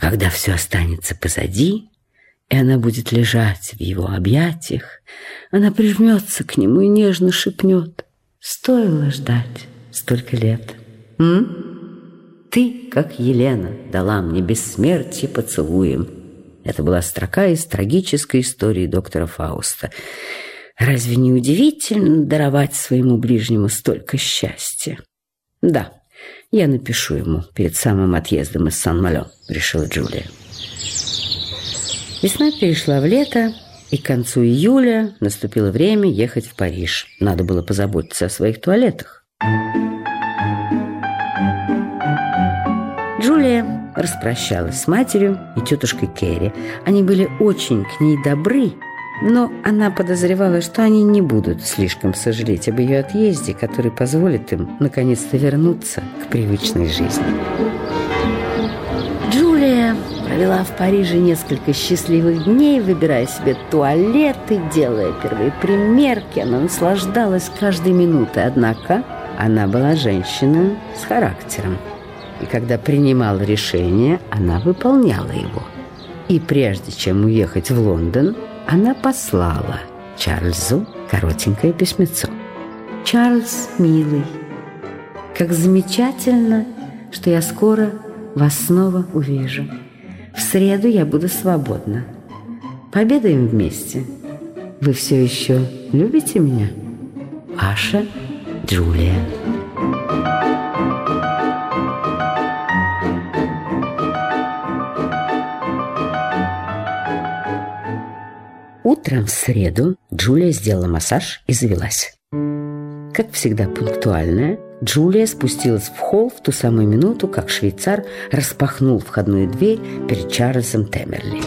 Когда все останется позади, и она будет лежать в его объятиях, она прижмется к нему и нежно шепнет. Стоило ждать столько лет. М? Ты, как Елена, дала мне бессмертие поцелуем. Это была строка из трагической истории доктора Фауста. Разве не удивительно даровать своему ближнему столько счастья? Да, я напишу ему перед самым отъездом из Сан-Мало, решила Джулия. Весна перешла в лето, и к концу июля наступило время ехать в Париж. Надо было позаботиться о своих туалетах. Джулия распрощалась с матерью и тетушкой Керри. Они были очень к ней добры, но она подозревала, что они не будут слишком сожалеть об ее отъезде, который позволит им наконец-то вернуться к привычной жизни. Джулия провела в Париже несколько счастливых дней, выбирая себе туалеты, делая первые примерки. Она наслаждалась каждой минутой, однако она была женщина с характером. И когда принимала решение, она выполняла его. И прежде чем уехать в Лондон, она послала Чарльзу коротенькое письмецо. «Чарльз, милый, как замечательно, что я скоро вас снова увижу. В среду я буду свободна. Победаем вместе. Вы все еще любите меня? Аша Джулия». Утром в среду Джулия сделала массаж и завелась. Как всегда пунктуальная, Джулия спустилась в холл в ту самую минуту, как швейцар распахнул входную дверь перед Чарльзом Темерли.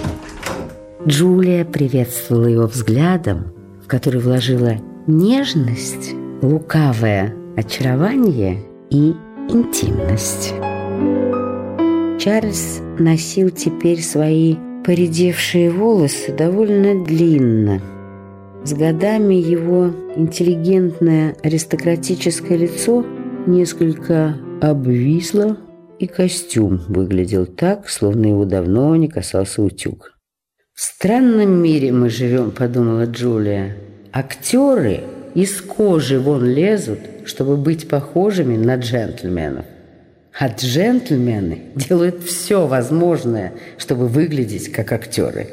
Джулия приветствовала его взглядом, в который вложила нежность, лукавое очарование и интимность. Чарльз носил теперь свои поредевшие волосы довольно длинно. С годами его интеллигентное аристократическое лицо несколько обвисло, и костюм выглядел так, словно его давно не касался утюг. «В странном мире мы живем», — подумала Джулия. «Актеры из кожи вон лезут, чтобы быть похожими на джентльменов. А джентльмены делают все возможное, чтобы выглядеть как актеры.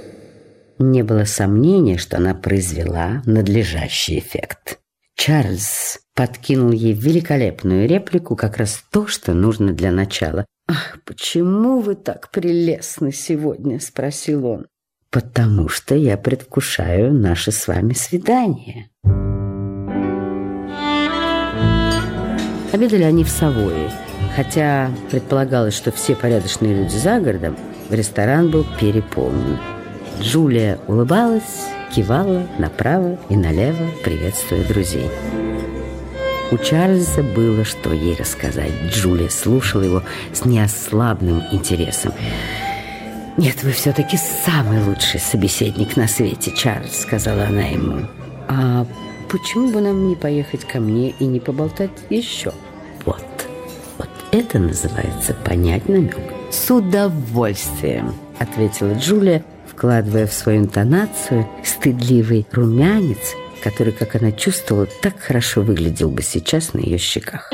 Не было сомнения, что она произвела надлежащий эффект. Чарльз подкинул ей великолепную реплику, как раз то, что нужно для начала. «Ах, почему вы так прелестны сегодня?» – спросил он. «Потому что я предвкушаю наше с вами свидание». Обедали они в Савое – Хотя предполагалось, что все порядочные люди за городом, ресторан был переполнен. Джулия улыбалась, кивала направо и налево, приветствуя друзей. У Чарльза было что ей рассказать. Джулия слушала его с неослабным интересом. «Нет, вы все-таки самый лучший собеседник на свете, Чарльз», — сказала она ему. «А почему бы нам не поехать ко мне и не поболтать еще?» «Вот, это называется понять намек. С удовольствием, ответила Джулия, вкладывая в свою интонацию стыдливый румянец, который, как она чувствовала, так хорошо выглядел бы сейчас на ее щеках.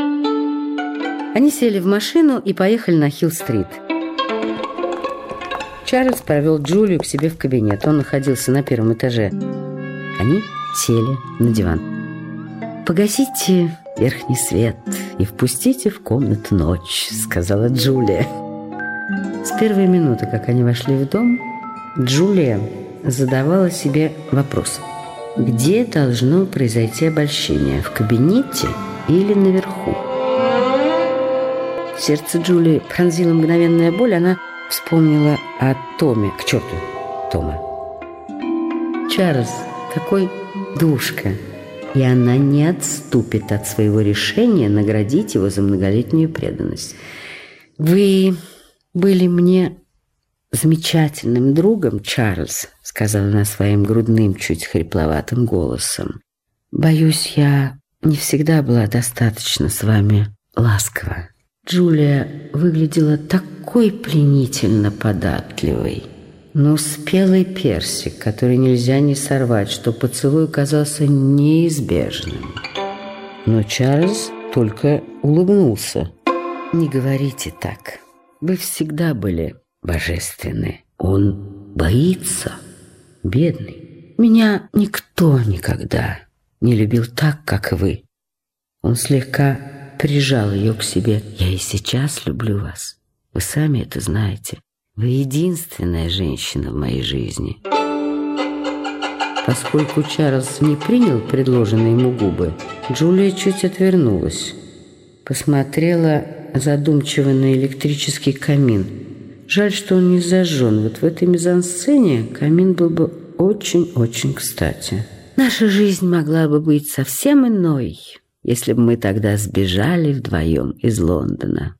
Они сели в машину и поехали на Хилл-стрит. Чарльз провел Джулию к себе в кабинет. Он находился на первом этаже. Они сели на диван. «Погасите верхний свет и впустите в комнату ночь», — сказала Джулия. С первой минуты, как они вошли в дом, Джулия задавала себе вопрос. Где должно произойти обольщение? В кабинете или наверху? Сердце Джулии пронзила мгновенная боль. Она вспомнила о Томе. К черту Тома. Чарльз, какой душка и она не отступит от своего решения наградить его за многолетнюю преданность. «Вы были мне замечательным другом, Чарльз», сказала она своим грудным, чуть хрипловатым голосом. «Боюсь, я не всегда была достаточно с вами ласкова. Джулия выглядела такой пленительно податливой, но спелый персик, который нельзя не сорвать, что поцелуй казался неизбежным. Но Чарльз только улыбнулся. «Не говорите так. Вы всегда были божественны. Он боится, бедный. Меня никто никогда не любил так, как вы». Он слегка прижал ее к себе. «Я и сейчас люблю вас. Вы сами это знаете. Вы единственная женщина в моей жизни». Поскольку Чарльз не принял предложенные ему губы, Джулия чуть отвернулась. Посмотрела задумчиво на электрический камин. Жаль, что он не зажжен. Вот в этой мизансцене камин был бы очень-очень кстати. Наша жизнь могла бы быть совсем иной, если бы мы тогда сбежали вдвоем из Лондона.